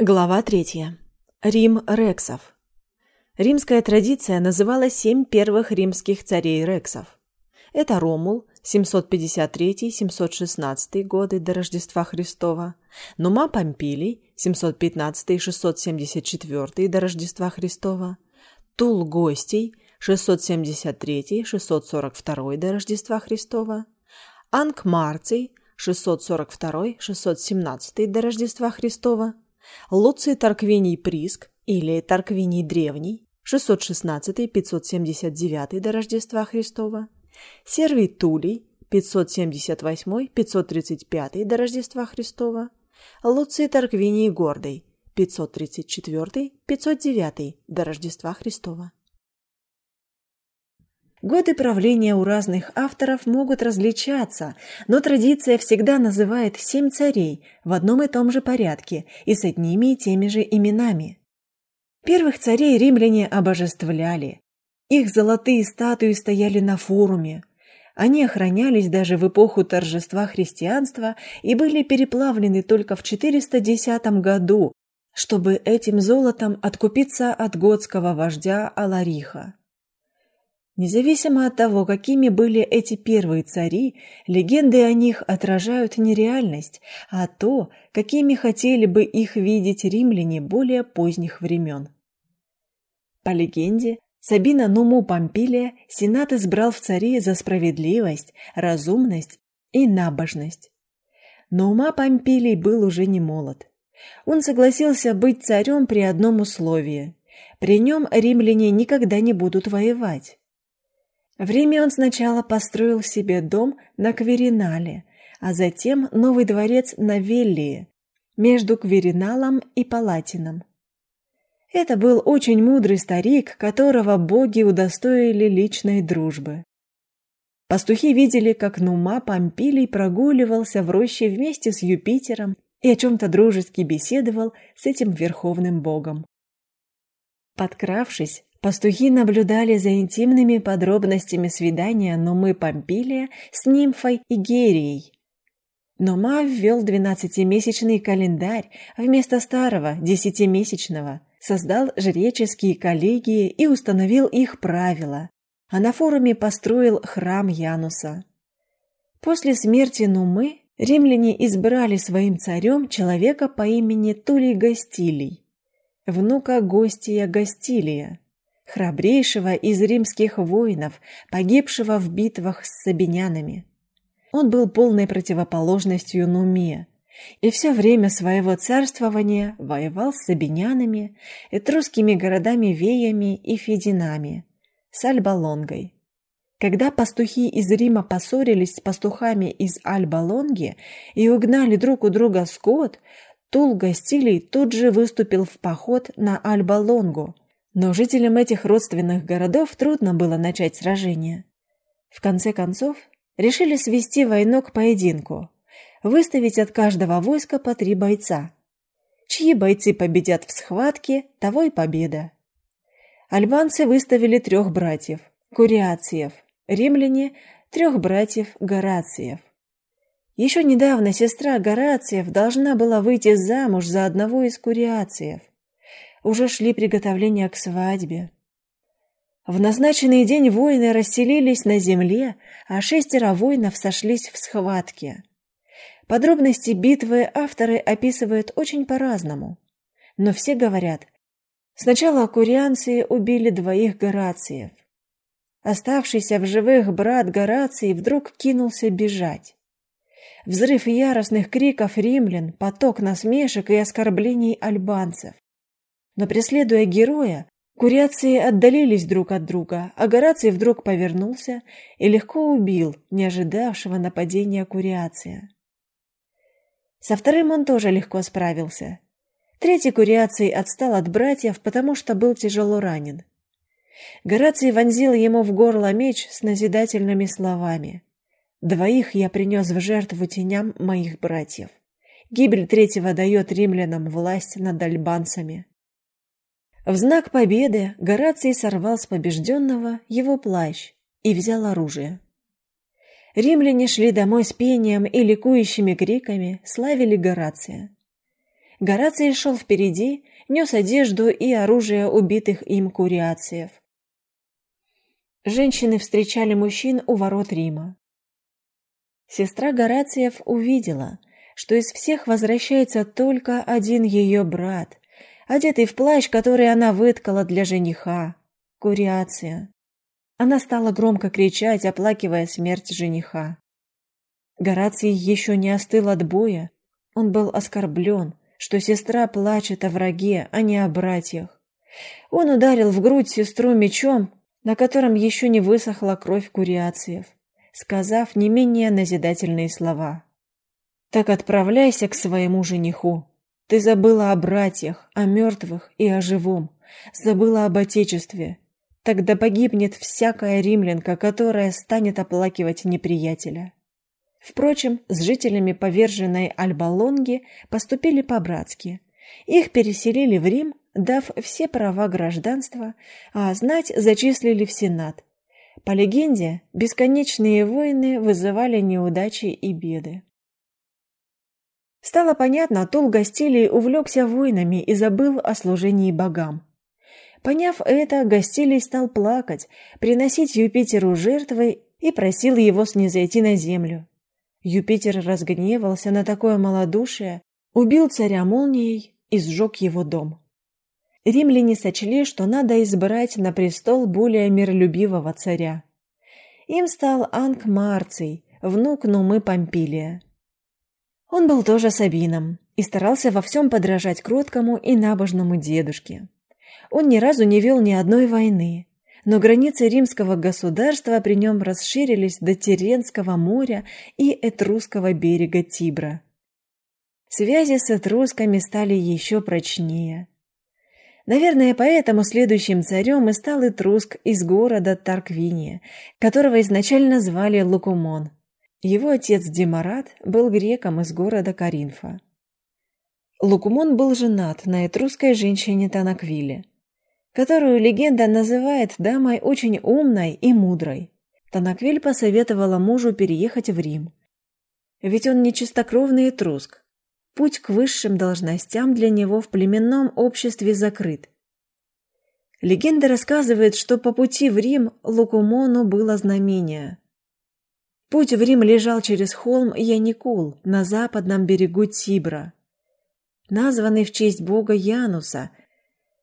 Глава третья. Рим Рексов. Римская традиция называла семь первых римских царей Рексов. Это Ромул, 753-716 годы до Рождества Христова, Нума Помпилий, 715-674 до Рождества Христова, Тул Гостей, 673-642 до Рождества Христова, Анк Марций, 642-617 до Рождества Христова, Луций Тарквиний Приск или Тарквиний Древний 616-579 до Рождества Христова, Сервий Тулей 578-535 до Рождества Христова, Луций Тарквиний Гордый 534-509 до Рождества Христова. Годы правления у разных авторов могут различаться, но традиция всегда называет семь царей в одном и том же порядке и с одними и теми же именами. Первых царей римляне обожествляли. Их золотые статуи стояли на форуме. Они охранялись даже в эпоху торжества христианства и были переплавлены только в 410 году, чтобы этим золотом откупиться от готского вождя Алариха. Независимо от того, какими были эти первые цари, легенды о них отражают не реальность, а то, какими хотели бы их видеть римляне более поздних времен. По легенде, Сабина Нуму Помпилия Сенат избрал в цари за справедливость, разумность и набожность. Но ума Помпилий был уже не молод. Он согласился быть царем при одном условии. При нем римляне никогда не будут воевать. В Риме он сначала построил себе дом на Кверинале, а затем новый дворец на Веллии, между Квериналом и Палатином. Это был очень мудрый старик, которого боги удостоили личной дружбы. Пастухи видели, как Нума Помпилий прогуливался в роще вместе с Юпитером и о чем-то дружески беседовал с этим верховным богом. Подкравшись, Пастухи наблюдали за интимными подробностями свидания Нумы Помпилия с нимфой Игерией. Нума ввел двенадцатимесячный календарь вместо старого десятимесячного, создал жреческие коллегии и установил их правила, а на форуме построил храм Януса. После смерти Нумы римляне избрали своим царем человека по имени Тулий Гастилий, внука Гостия Гастилия храбрейшего из римских воинов, погибшего в битвах с сабинянами. Он был полной противоположностью Нуме, и все время своего царствования воевал с сабинянами, этрусскими городами Веями и Фединами, с Альбалонгой. Когда пастухи из Рима поссорились с пастухами из Альбалонги и угнали друг у друга скот, Тул Гастилий тут же выступил в поход на Альбалонгу – но жителям этих родственных городов трудно было начать сражение. В конце концов, решили свести войну к поединку, выставить от каждого войска по три бойца. Чьи бойцы победят в схватке, того и победа. Альбанцы выставили трех братьев – Куриациев, римляне – трех братьев Горациев. Еще недавно сестра Горациев должна была выйти замуж за одного из Куриациев – уже шли приготовления к свадьбе. В назначенный день воины расселились на земле, а шестеро воинов сошлись в схватке. Подробности битвы авторы описывают очень по-разному. Но все говорят, сначала курианцы убили двоих Горациев. Оставшийся в живых брат Гораций вдруг кинулся бежать. Взрыв яростных криков римлян, поток насмешек и оскорблений альбанцев. Но преследуя героя, куриации отдалились друг от друга, а Гораций вдруг повернулся и легко убил не ожидавшего нападения куриация. Со вторым он тоже легко справился. Третий куриаций отстал от братьев, потому что был тяжело ранен. Гораций вонзил ему в горло меч с назидательными словами. «Двоих я принес в жертву теням моих братьев. Гибель третьего дает римлянам власть над альбанцами. В знак победы Гораций сорвал с побежденного его плащ и взял оружие. Римляне шли домой с пением и ликующими криками, славили Горация. Гораций шел впереди, нес одежду и оружие убитых им куриациев. Женщины встречали мужчин у ворот Рима. Сестра Горациев увидела, что из всех возвращается только один ее брат, одетый в плащ, который она выткала для жениха. Куриация. Она стала громко кричать, оплакивая смерть жениха. Гораций еще не остыл от боя. Он был оскорблен, что сестра плачет о враге, а не о братьях. Он ударил в грудь сестру мечом, на котором еще не высохла кровь куриациев, сказав не менее назидательные слова. «Так отправляйся к своему жениху. Ты забыла о братьях, о мертвых и о живом, забыла об отечестве, Тогда погибнет всякая римлянка, которая станет оплакивать неприятеля. Впрочем, с жителями поверженной Альбалонги поступили по-братски. Их переселили в Рим, дав все права гражданства, а знать зачислили в Сенат. По легенде, бесконечные войны вызывали неудачи и беды. Стало понятно, Тул Гастилий увлекся войнами и забыл о служении богам. Поняв это, Гастилий стал плакать, приносить Юпитеру жертвы и просил его снизойти на землю. Юпитер разгневался на такое малодушие, убил царя молнией и сжег его дом. Римляне сочли, что надо избрать на престол более миролюбивого царя. Им стал Анк Марций, внук Нумы Помпилия. Он был тоже сабином и старался во всем подражать кроткому и набожному дедушке. Он ни разу не вел ни одной войны, но границы римского государства при нем расширились до Теренского моря и Этрусского берега Тибра. Связи с этрусками стали еще прочнее. Наверное, поэтому следующим царем и стал Этруск из города Тарквиния, которого изначально звали Лукумон. Его отец Демарат был греком из города Каринфа. Лукумон был женат на этрусской женщине Танаквиле которую легенда называет дамой очень умной и мудрой. Танаквиль посоветовала мужу переехать в Рим. Ведь он не чистокровный этруск. Путь к высшим должностям для него в племенном обществе закрыт. Легенда рассказывает, что по пути в Рим Лукумону было знамение. Путь в Рим лежал через холм Яникул на западном берегу Тибра, названный в честь бога Януса,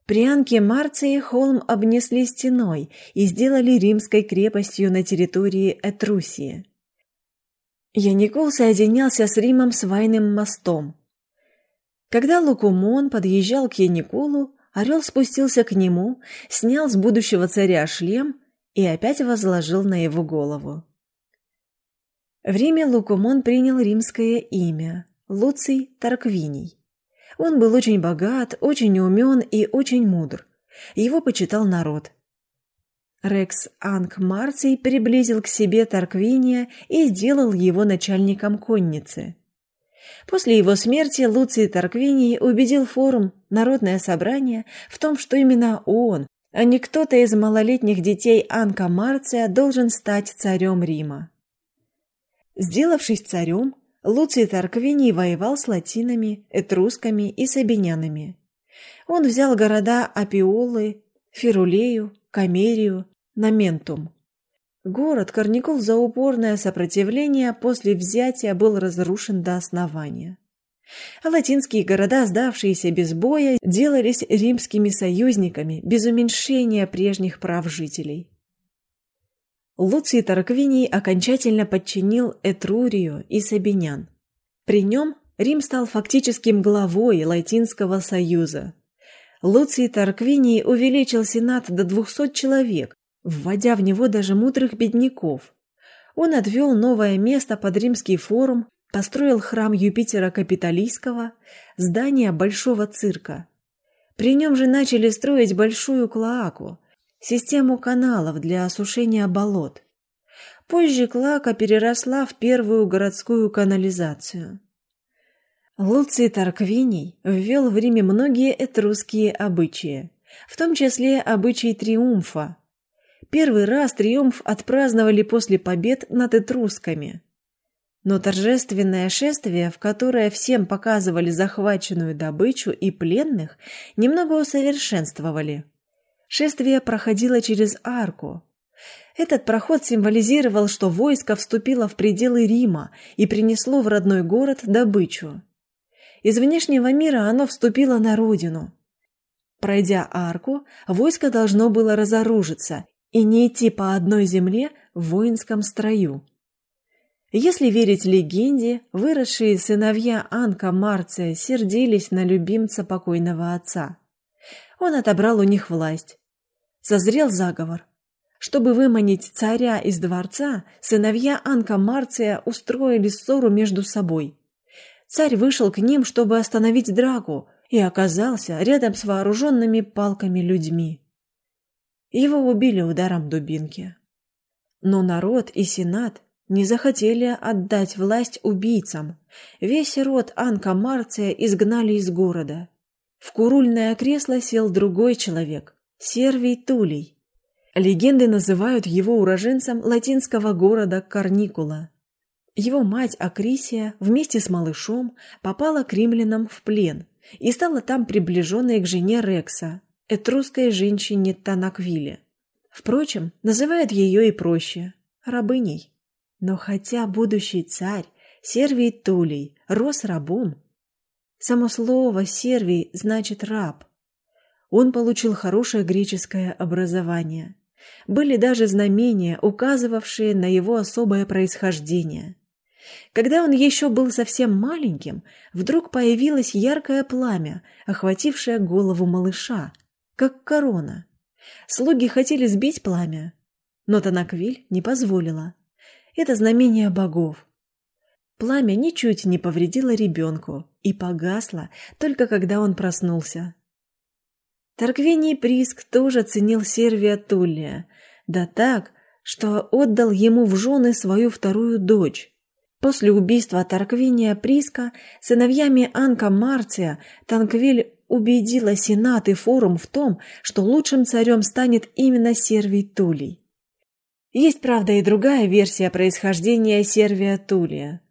при Анке Марции холм обнесли стеной и сделали римской крепостью на территории Этрусии. Яникул соединялся с Римом свайным мостом. Когда Лукумон подъезжал к Яникулу, орел спустился к нему, снял с будущего царя шлем и опять возложил на его голову. В Риме Лукумон принял римское имя – Луций Тарквиний. Он был очень богат, очень умен и очень мудр. Его почитал народ. Рекс Анг Марций приблизил к себе Тарквиния и сделал его начальником конницы. После его смерти Луций Тарквиний убедил форум «Народное собрание» в том, что именно он, а не кто-то из малолетних детей Анка Марция должен стать царем Рима. Сделавшись царем, Луций Тарквиний воевал с латинами, этрусками и сабинянами. Он взял города Апиолы, Фирулею, Камерию, Наментум. Город Корникул за упорное сопротивление после взятия был разрушен до основания. А латинские города, сдавшиеся без боя, делались римскими союзниками без уменьшения прежних прав жителей. Луций Тарквиний окончательно подчинил Этрурию и Сабинян. При нем Рим стал фактическим главой Латинского союза. Луций Тарквиний увеличил сенат до 200 человек, вводя в него даже мудрых бедняков. Он отвел новое место под римский форум, построил храм Юпитера Капитолийского, здание Большого цирка. При нем же начали строить большую клоаку – систему каналов для осушения болот. Позже Клака переросла в первую городскую канализацию. Луций Тарквиний ввел в Риме многие этрусские обычаи, в том числе обычай триумфа. Первый раз триумф отпраздновали после побед над этрусками. Но торжественное шествие, в которое всем показывали захваченную добычу и пленных, немного усовершенствовали. Шествие проходило через арку. Этот проход символизировал, что войско вступило в пределы Рима и принесло в родной город добычу. Из внешнего мира оно вступило на родину. Пройдя арку, войско должно было разоружиться и не идти по одной земле в воинском строю. Если верить легенде, выросшие сыновья Анка Марция сердились на любимца покойного отца. Он отобрал у них власть. Созрел заговор. Чтобы выманить царя из дворца, сыновья Анка Марция устроили ссору между собой. Царь вышел к ним, чтобы остановить драку, и оказался рядом с вооруженными палками людьми. Его убили ударом дубинки. Но народ и сенат не захотели отдать власть убийцам. Весь род Анка Марция изгнали из города. В курульное кресло сел другой человек, Сервий Тулей. Легенды называют его уроженцем латинского города Карникула. Его мать Акрисия вместе с малышом попала к римлянам в плен и стала там приближенной к жене Рекса, этрусской женщине Танаквиле. Впрочем, называют ее и проще – рабыней. Но хотя будущий царь Сервий Тулей рос рабом, само слово «сервий» значит «раб». Он получил хорошее греческое образование. Были даже знамения, указывавшие на его особое происхождение. Когда он еще был совсем маленьким, вдруг появилось яркое пламя, охватившее голову малыша, как корона. Слуги хотели сбить пламя, но Танаквиль не позволила. Это знамение богов. Пламя ничуть не повредило ребенку и погасло только когда он проснулся. Тарквений Приск тоже ценил Сервия Туллия, да так, что отдал ему в жены свою вторую дочь. После убийства Тарквиния Приска сыновьями Анка Марция Танквиль убедила Сенат и Форум в том, что лучшим царем станет именно Сервий Тулей. Есть, правда, и другая версия происхождения Сервия Тулия.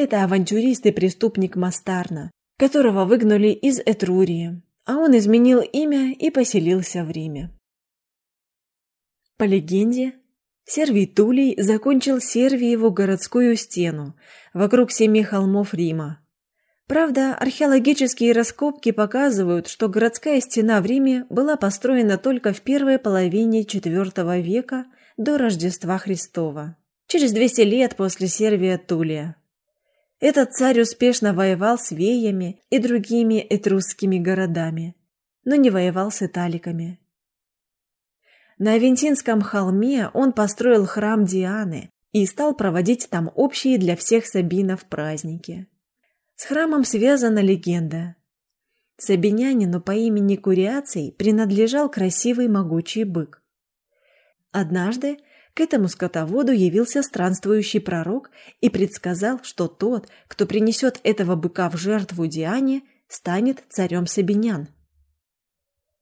Это авантюрист и преступник Мастарна, которого выгнали из Этрурии, а он изменил имя и поселился в Риме. По легенде, Сервий Тулей закончил Сервиеву городскую стену вокруг семи холмов Рима. Правда, археологические раскопки показывают, что городская стена в Риме была построена только в первой половине IV века до Рождества Христова, через 200 лет после Сервия Тулия. Этот царь успешно воевал с веями и другими этрусскими городами, но не воевал с италиками. На Авентинском холме он построил храм Дианы и стал проводить там общие для всех сабинов праздники. С храмом связана легенда. Сабинянину по имени Куриаций принадлежал красивый могучий бык. Однажды к этому скотоводу явился странствующий пророк и предсказал, что тот, кто принесет этого быка в жертву Диане, станет царем Сабинян.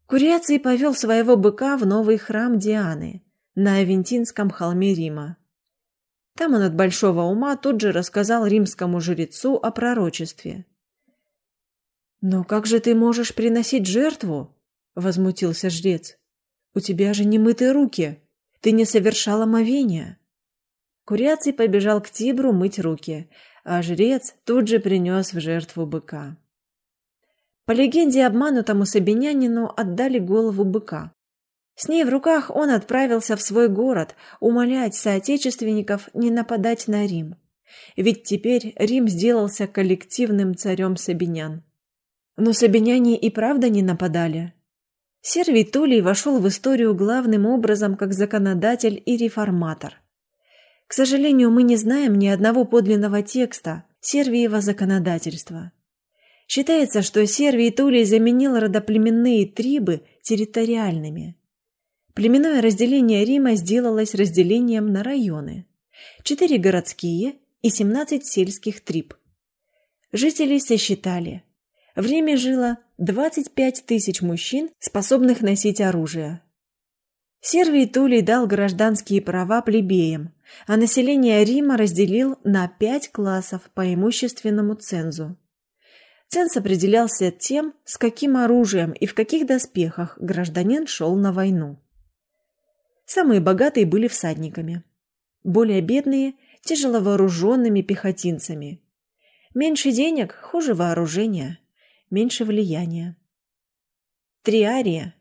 Куриаций повел своего быка в новый храм Дианы на Авентинском холме Рима. Там он от большого ума тут же рассказал римскому жрецу о пророчестве. «Но как же ты можешь приносить жертву?» — возмутился жрец. «У тебя же не мытые руки, ты не совершал омовения». Куряций побежал к Тибру мыть руки, а жрец тут же принес в жертву быка. По легенде, обманутому сабинянину отдали голову быка. С ней в руках он отправился в свой город умолять соотечественников не нападать на Рим. Ведь теперь Рим сделался коллективным царем сабинян. Но сабиняне и правда не нападали. Сервий Тулей вошел в историю главным образом как законодатель и реформатор. К сожалению, мы не знаем ни одного подлинного текста Сервиева законодательства. Считается, что Сервий Тулей заменил родоплеменные трибы территориальными. Племенное разделение Рима сделалось разделением на районы. Четыре городские и семнадцать сельских триб. Жителей сосчитали. В Риме жило 25 тысяч мужчин, способных носить оружие. Сервий Тулей дал гражданские права плебеям, а население Рима разделил на пять классов по имущественному цензу. Ценз определялся тем, с каким оружием и в каких доспехах гражданин шел на войну. Самые богатые были всадниками, более бедные – тяжеловооруженными пехотинцами. Меньше денег – хуже вооружения, меньше влияния. Триария,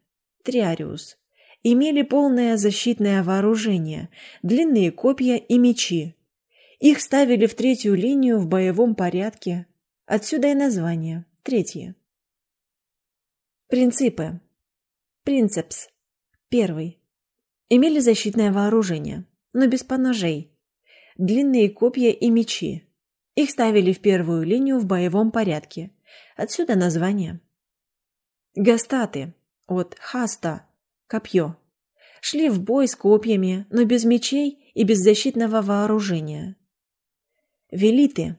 триариус, имели полное защитное вооружение, длинные копья и мечи. Их ставили в третью линию в боевом порядке, Отсюда и название. Третье. Принципы. Принцепс. Первый. Имели защитное вооружение, но без поножей. Длинные копья и мечи. Их ставили в первую линию в боевом порядке. Отсюда название. Гастаты. От хаста. Копье. Шли в бой с копьями, но без мечей и без защитного вооружения. Велиты.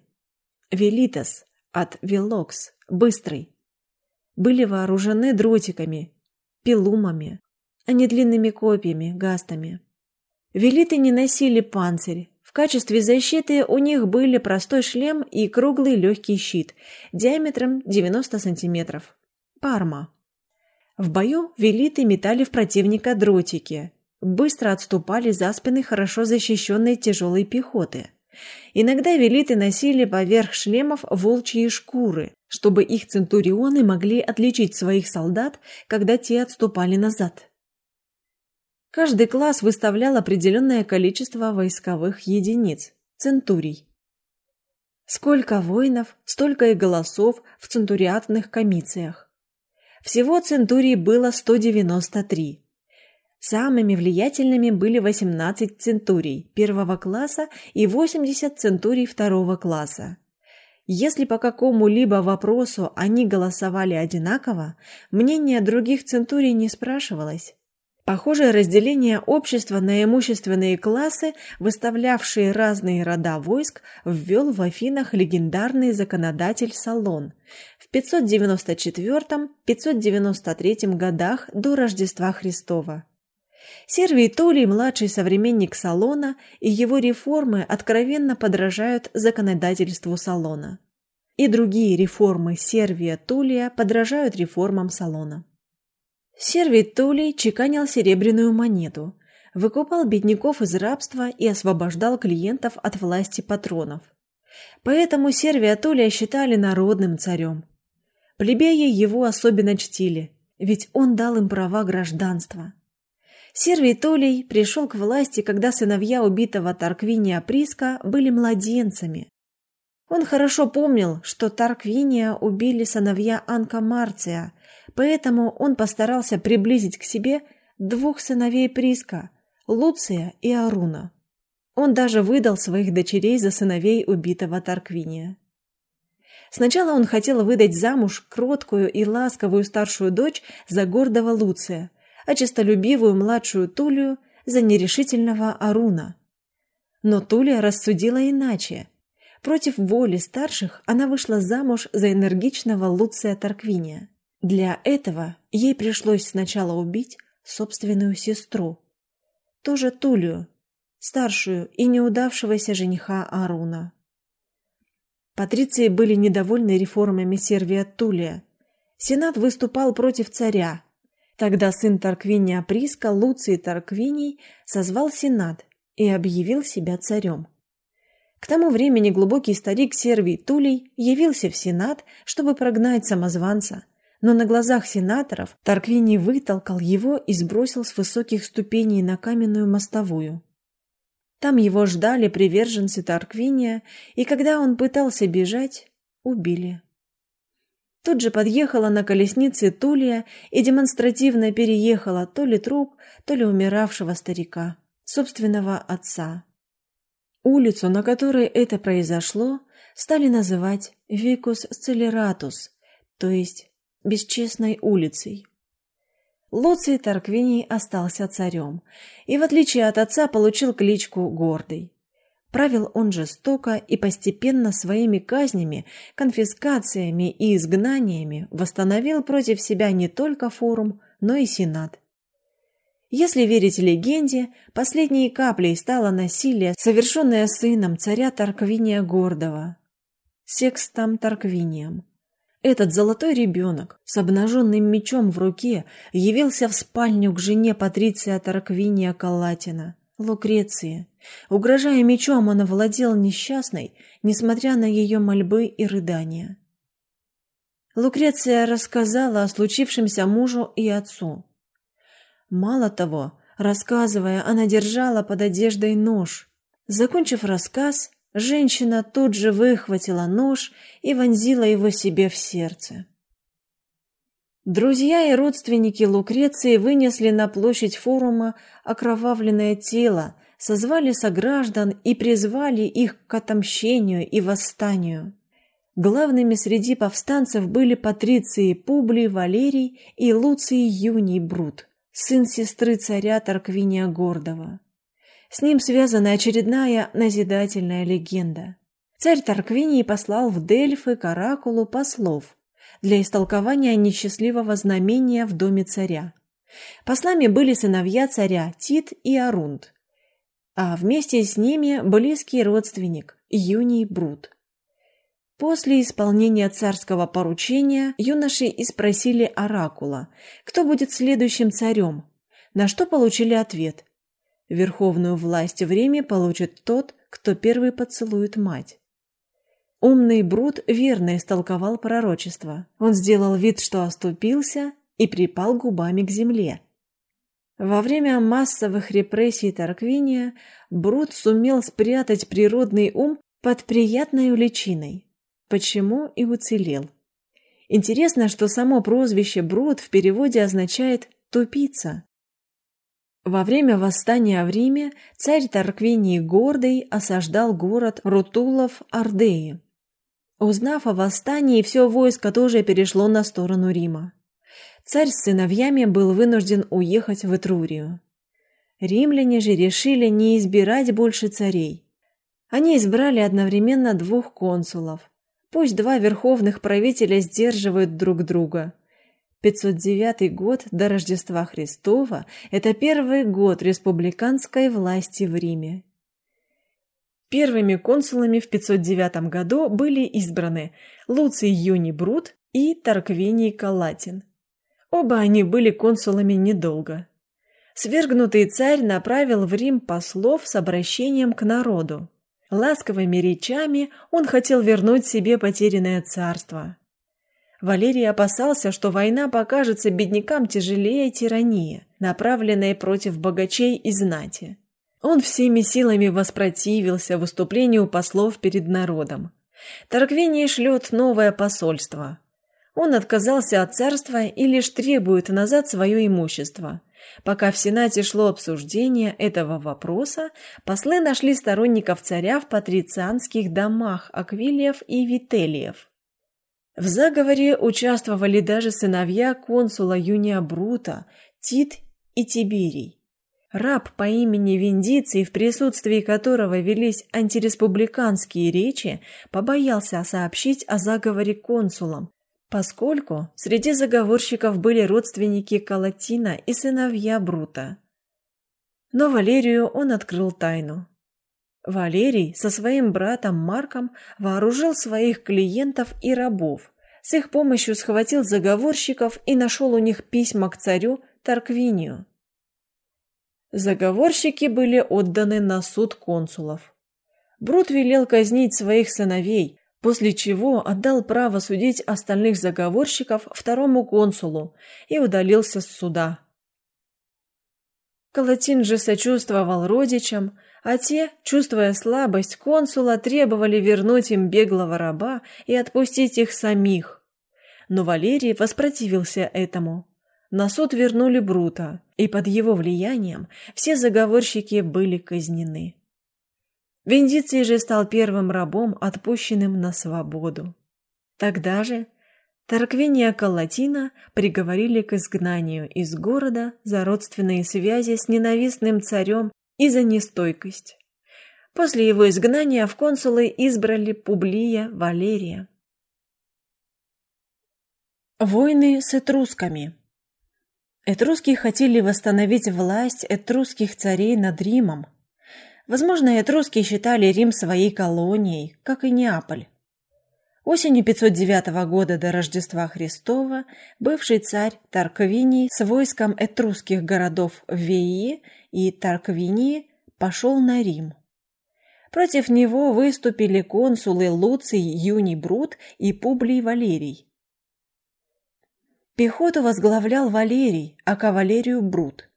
Велитас от Вилокс, быстрый. Были вооружены дротиками, пилумами, а не длинными копьями, гастами. Велиты не носили панцирь. Качестве защиты у них были простой шлем и круглый легкий щит диаметром 90 сантиметров. Парма. В бою велиты метали в противника дротики, быстро отступали за спины хорошо защищенной тяжелой пехоты – Иногда велиты носили поверх шлемов волчьи шкуры, чтобы их центурионы могли отличить своих солдат, когда те отступали назад. Каждый класс выставлял определенное количество войсковых единиц – центурий. Сколько воинов, столько и голосов в центуриатных комициях. Всего центурий было 193. Самыми влиятельными были 18 центурий первого класса и 80 центурий второго класса. Если по какому-либо вопросу они голосовали одинаково, мнение других центурий не спрашивалось. Похожее разделение общества на имущественные классы, выставлявшие разные рода войск, ввел в Афинах легендарный законодатель Салон в 594-593 годах до Рождества Христова. Сервий Толий, младший современник Салона, и его реформы откровенно подражают законодательству Салона. И другие реформы Сервия Тулия подражают реформам Салона. Сервий Тулий чеканил серебряную монету, выкупал бедняков из рабства и освобождал клиентов от власти патронов. Поэтому Сервия Тулия считали народным царем. Плебеи его особенно чтили, ведь он дал им права гражданства. Сервий Толей пришел к власти, когда сыновья убитого Тарквиния Приска были младенцами. Он хорошо помнил, что Тарквиния убили сыновья Анка Марция, поэтому он постарался приблизить к себе двух сыновей Приска – Луция и Аруна. Он даже выдал своих дочерей за сыновей убитого Тарквиния. Сначала он хотел выдать замуж кроткую и ласковую старшую дочь за гордого Луция – а честолюбивую младшую Тулию за нерешительного Аруна. Но Тулия рассудила иначе. Против воли старших она вышла замуж за энергичного Луция Тарквиния. Для этого ей пришлось сначала убить собственную сестру, тоже Тулию, старшую и неудавшегося жениха Аруна. Патриции были недовольны реформами Сервия Тулия. Сенат выступал против царя, Тогда сын Тарквиния Приска, Луций Тарквиний, созвал сенат и объявил себя царем. К тому времени глубокий старик Сервий Тулей явился в сенат, чтобы прогнать самозванца, но на глазах сенаторов Тарквиний вытолкал его и сбросил с высоких ступеней на каменную мостовую. Там его ждали приверженцы Тарквиния, и когда он пытался бежать, убили. Тут же подъехала на колеснице Тулия и демонстративно переехала то ли труп, то ли умиравшего старика, собственного отца. Улицу, на которой это произошло, стали называть Викус Сцелератус, то есть бесчестной улицей. Луций Тарквиний остался царем и, в отличие от отца, получил кличку Гордый. Правил он жестоко и постепенно своими казнями, конфискациями и изгнаниями восстановил против себя не только форум, но и сенат. Если верить легенде, последней каплей стало насилие, совершенное сыном царя Тарквиния Гордого, Секстом Тарквинием. Этот золотой ребенок с обнаженным мечом в руке явился в спальню к жене Патриция Тарквиния Калатина, Лукреции. Угрожая мечом, он овладел несчастной, несмотря на ее мольбы и рыдания. Лукреция рассказала о случившемся мужу и отцу. Мало того, рассказывая, она держала под одеждой нож. Закончив рассказ, женщина тут же выхватила нож и вонзила его себе в сердце. Друзья и родственники Лукреции вынесли на площадь форума окровавленное тело, созвали сограждан и призвали их к отомщению и восстанию. Главными среди повстанцев были патриции Публий Валерий и Луций Юний Брут сын сестры царя Тарквиния Гордого. С ним связана очередная назидательная легенда. Царь Тарквиний послал в Дельфы к оракулу послов для истолкования несчастливого знамения в доме царя. Послами были сыновья царя Тит и Арунд, а вместе с ними близкий родственник Юний Брут. После исполнения царского поручения юноши и спросили оракула, кто будет следующим царем, на что получили ответ. Верховную власть в Риме получит тот, кто первый поцелует мать. Умный Брут верно истолковал пророчество. Он сделал вид, что оступился, и припал губами к земле. Во время массовых репрессий Тарквиния Брут сумел спрятать природный ум под приятной личиной. Почему и уцелел. Интересно, что само прозвище Брут в переводе означает «тупица». Во время восстания в Риме царь Тарквиний Гордый осаждал город Рутулов Ардеи. Узнав о восстании, все войско тоже перешло на сторону Рима. Царь с сыновьями был вынужден уехать в Этрурию. Римляне же решили не избирать больше царей. Они избрали одновременно двух консулов Пусть два верховных правителя сдерживают друг друга. 509 год до Рождества Христова – это первый год республиканской власти в Риме. Первыми консулами в 509 году были избраны Луций Юний Брут и Тарквиний Калатин. Оба они были консулами недолго. Свергнутый царь направил в Рим послов с обращением к народу. Ласковыми речами он хотел вернуть себе потерянное царство. Валерий опасался, что война покажется беднякам тяжелее тирании, направленной против богачей и знати. Он всеми силами воспротивился выступлению послов перед народом. Тарквиний шлет новое посольство. Он отказался от царства и лишь требует назад свое имущество. Пока в Сенате шло обсуждение этого вопроса, послы нашли сторонников царя в патрицианских домах Аквилиев и Вителиев. В заговоре участвовали даже сыновья консула Юния Брута, Тит и Тиберий. Раб по имени Виндиций, в присутствии которого велись антиреспубликанские речи, побоялся сообщить о заговоре консулам, поскольку среди заговорщиков были родственники Калатина и сыновья Брута. Но Валерию он открыл тайну. Валерий со своим братом Марком вооружил своих клиентов и рабов, с их помощью схватил заговорщиков и нашел у них письма к царю Тарквинию. Заговорщики были отданы на суд консулов. Брут велел казнить своих сыновей, после чего отдал право судить остальных заговорщиков второму консулу и удалился с суда. Калатин же сочувствовал родичам, а те, чувствуя слабость консула, требовали вернуть им беглого раба и отпустить их самих. Но Валерий воспротивился этому. На суд вернули Брута, и под его влиянием все заговорщики были казнены. Вендиций же стал первым рабом, отпущенным на свободу. Тогда же Тарквиния Калатина приговорили к изгнанию из города за родственные связи с ненавистным царем и за нестойкость. После его изгнания в консулы избрали Публия Валерия. Войны с этрусками Этруски хотели восстановить власть этрусских царей над Римом. Возможно, этруски считали Рим своей колонией, как и Неаполь. Осенью 509 года до Рождества Христова бывший царь Тарквиний с войском этрусских городов Веи и Тарквинии пошел на Рим. Против него выступили консулы Луций Юний Брут и Публий Валерий. Пехоту возглавлял Валерий, а кавалерию Брут.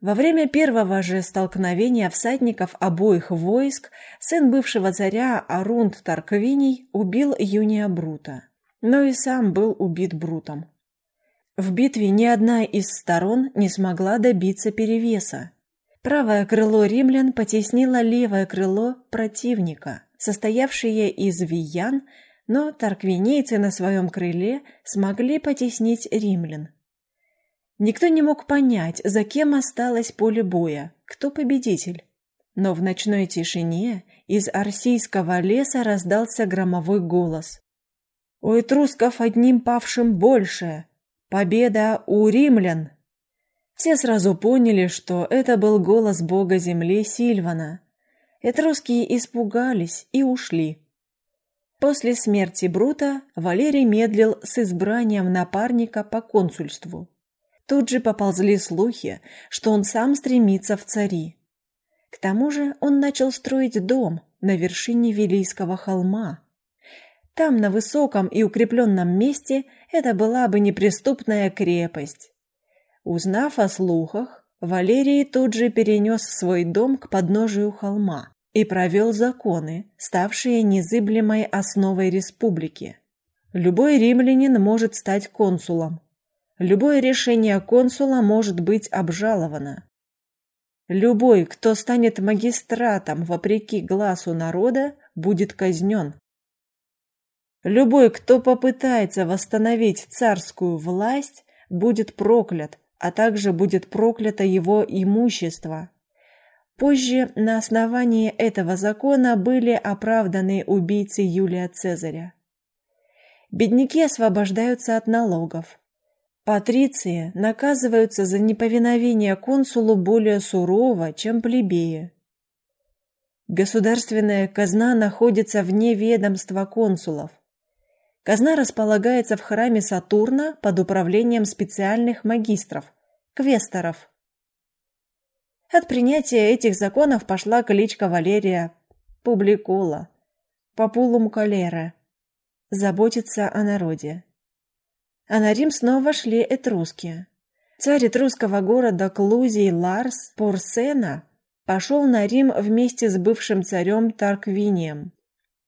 Во время первого же столкновения всадников обоих войск сын бывшего царя Арунд Тарквиний убил Юния Брута, но и сам был убит Брутом. В битве ни одна из сторон не смогла добиться перевеса. Правое крыло римлян потеснило левое крыло противника, состоявшее из виян, но тарквинейцы на своем крыле смогли потеснить римлян. Никто не мог понять, за кем осталось поле боя, кто победитель. Но в ночной тишине из арсийского леса раздался громовой голос. «У этрусков одним павшим больше! Победа у римлян!» Все сразу поняли, что это был голос бога земли Сильвана. Этрусские испугались и ушли. После смерти Брута Валерий медлил с избранием напарника по консульству. Тут же поползли слухи, что он сам стремится в цари. К тому же он начал строить дом на вершине Вилийского холма. Там, на высоком и укрепленном месте, это была бы неприступная крепость. Узнав о слухах, Валерий тут же перенес свой дом к подножию холма и провел законы, ставшие незыблемой основой республики. Любой римлянин может стать консулом, Любое решение консула может быть обжаловано. Любой, кто станет магистратом вопреки глазу народа, будет казнен. Любой, кто попытается восстановить царскую власть, будет проклят, а также будет проклято его имущество. Позже на основании этого закона были оправданы убийцы Юлия Цезаря. Бедняки освобождаются от налогов. Патриции наказываются за неповиновение консулу более сурово, чем плебеи. Государственная казна находится вне ведомства консулов. Казна располагается в храме Сатурна под управлением специальных магистров, квесторов. От принятия этих законов пошла кличка Валерия Публикула, Популум Колера, заботиться о народе а на Рим снова шли этруски. Царь этрусского города Клузий Ларс Порсена пошел на Рим вместе с бывшим царем Тарквинием.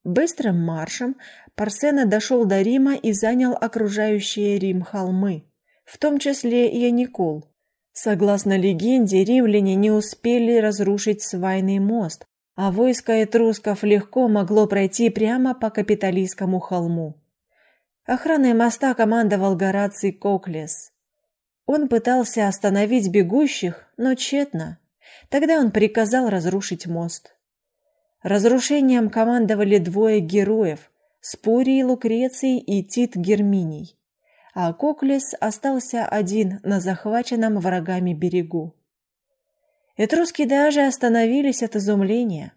Быстрым маршем Парсена дошел до Рима и занял окружающие Рим холмы, в том числе и Яникул. Согласно легенде, римляне не успели разрушить свайный мост, а войско этрусков легко могло пройти прямо по Капитолийскому холму. Охраной моста командовал Гораций Коклес. Он пытался остановить бегущих, но тщетно. Тогда он приказал разрушить мост. Разрушением командовали двое героев – Спурий Лукреций и Тит Герминий, а Коклес остался один на захваченном врагами берегу. Этруски даже остановились от изумления,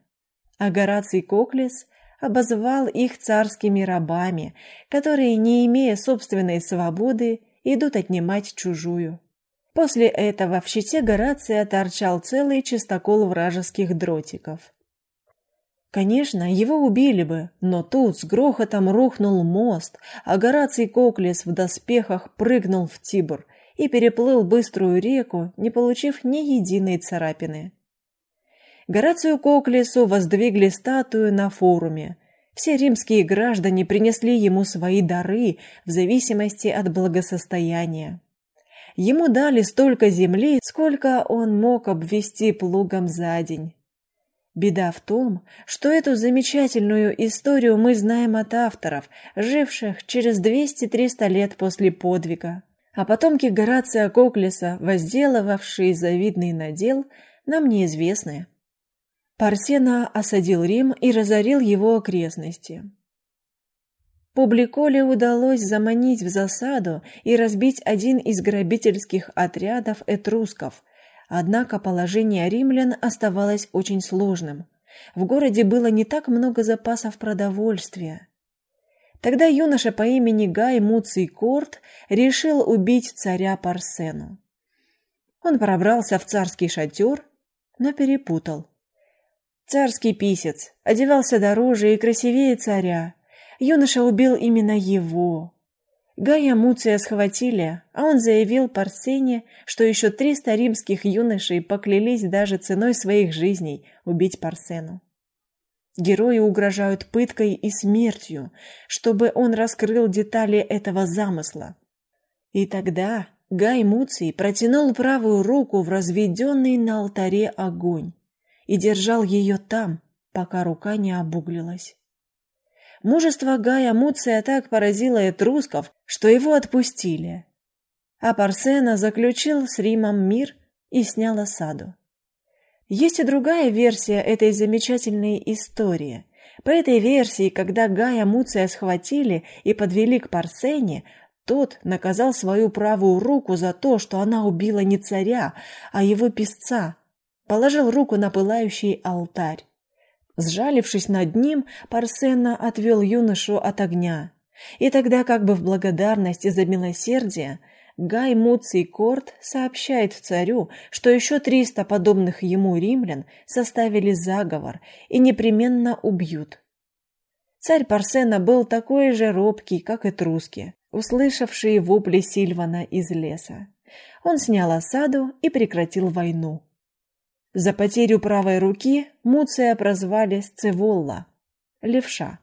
а Гораций Коклес обозвал их царскими рабами, которые, не имея собственной свободы, идут отнимать чужую. После этого в щите Горация торчал целый чистокол вражеских дротиков. Конечно, его убили бы, но тут с грохотом рухнул мост, а Гораций Коклес в доспехах прыгнул в Тибр и переплыл быструю реку, не получив ни единой царапины. Горацию Коклесу воздвигли статую на форуме. Все римские граждане принесли ему свои дары в зависимости от благосостояния. Ему дали столько земли, сколько он мог обвести плугом за день. Беда в том, что эту замечательную историю мы знаем от авторов, живших через 200-300 лет после подвига. А потомки Горация Коклеса, возделывавшие завидный надел, нам неизвестны. Парсена осадил Рим и разорил его окрестности. Публиколе удалось заманить в засаду и разбить один из грабительских отрядов этрусков, однако положение римлян оставалось очень сложным. В городе было не так много запасов продовольствия. Тогда юноша по имени Гай Муций Корт решил убить царя Парсену. Он пробрался в царский шатер, но перепутал. Царский писец одевался дороже и красивее царя. Юноша убил именно его. Гая Муция схватили, а он заявил Парсене, что еще триста римских юношей поклялись даже ценой своих жизней убить Парсену. Герои угрожают пыткой и смертью, чтобы он раскрыл детали этого замысла. И тогда Гай Муций протянул правую руку в разведенный на алтаре огонь и держал ее там, пока рука не обуглилась. Мужество Гая Муция так поразило этрусков, что его отпустили, а Парсена заключил с Римом мир и снял осаду. Есть и другая версия этой замечательной истории. По этой версии, когда Гая Муция схватили и подвели к Парсене, тот наказал свою правую руку за то, что она убила не царя, а его писца, положил руку на пылающий алтарь. Сжалившись над ним, Парсена отвел юношу от огня. И тогда, как бы в благодарность за милосердие, Гай Муций Корт сообщает царю, что еще триста подобных ему римлян составили заговор и непременно убьют. Царь Парсена был такой же робкий, как и труски, услышавшие вопли Сильвана из леса. Он снял осаду и прекратил войну. За потерю правой руки Муция прозвали Сцеволла – левша.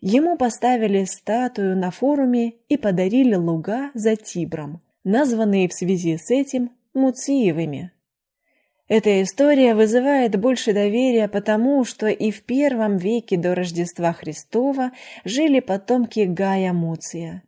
Ему поставили статую на форуме и подарили луга за Тибром, названные в связи с этим Муциевыми. Эта история вызывает больше доверия потому, что и в первом веке до Рождества Христова жили потомки Гая Муция.